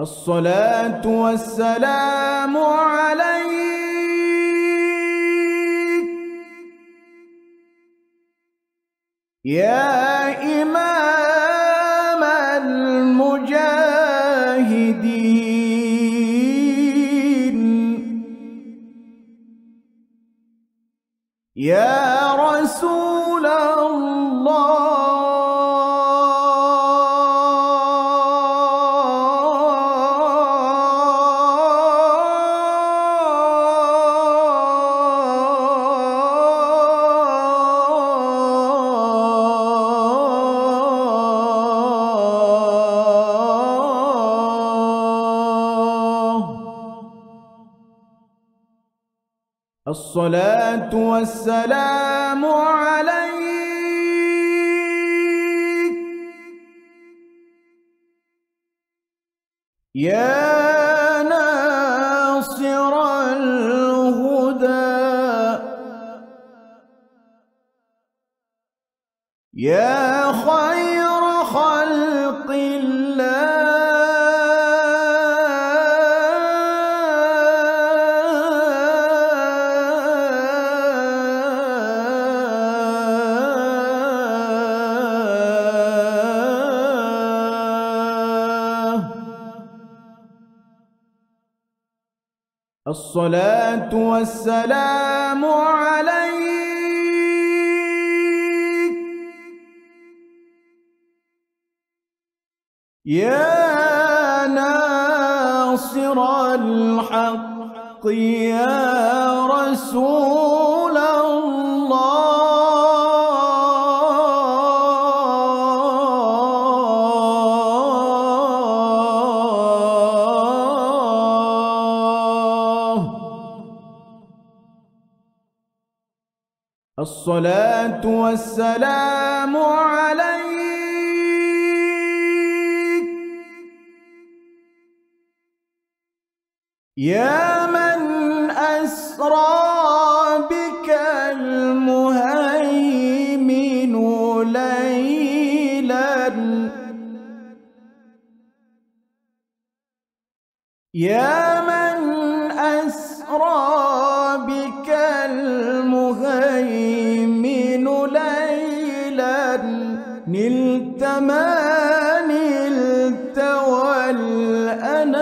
الصلاة والسلام عليك. يا إمام المجاهدين. يا رسول الصلاة والسلام عليك. يا ناصر الهدى. يا خير الصلاة والسلام عليك. يا ناصر الحق يا رسول الصلاة والسلام عليك. يا من أسرى بك المهيمن ليلا. يا من أسرى نلت ما نلت والأنام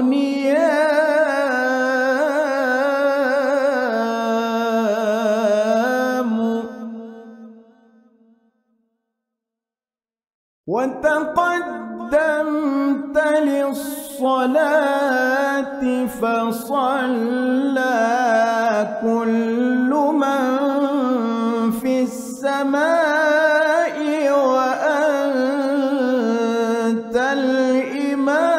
نيام. وتقدمت للصلاة فصلى كل من السماء وأنت الإمام.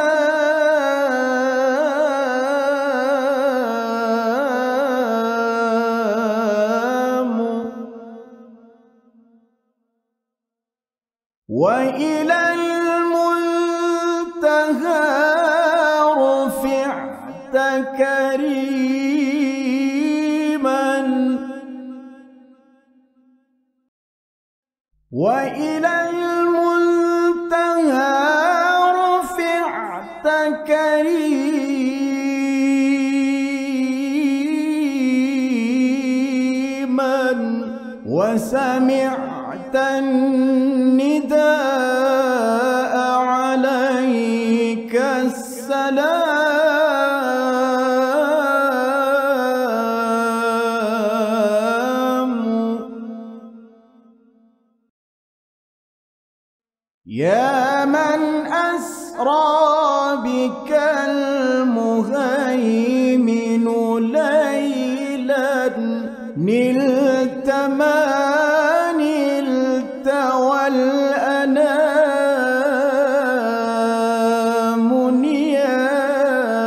وإلى وإلى المنتهى رفعت كريما وسمعت النداء يا من أسرى بك المهيمن ليلا نلت ما نلت والأنام نيام.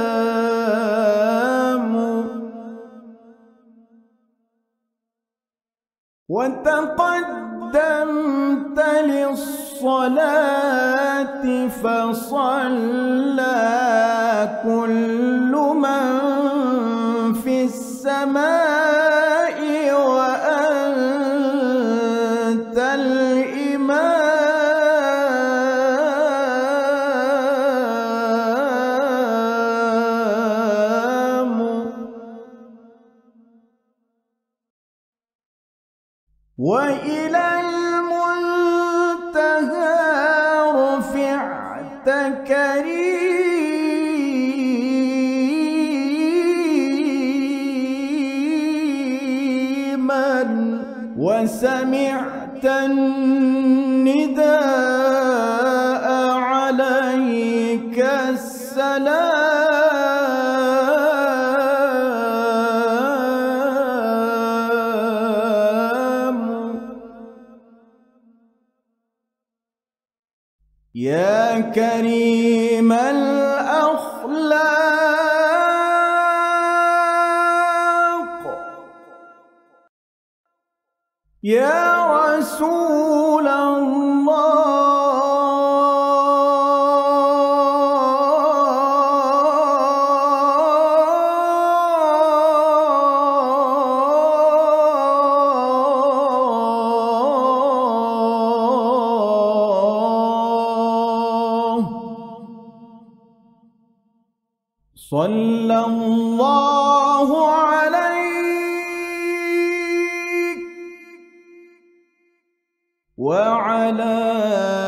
وتقدمت للصلاة الصلاة فصلى كل من في السماء وأنت الإمام. وإن كريما وسمعت النداء يا كريم الأخلاق. يا رسول الله. صلى الله عليك وعلى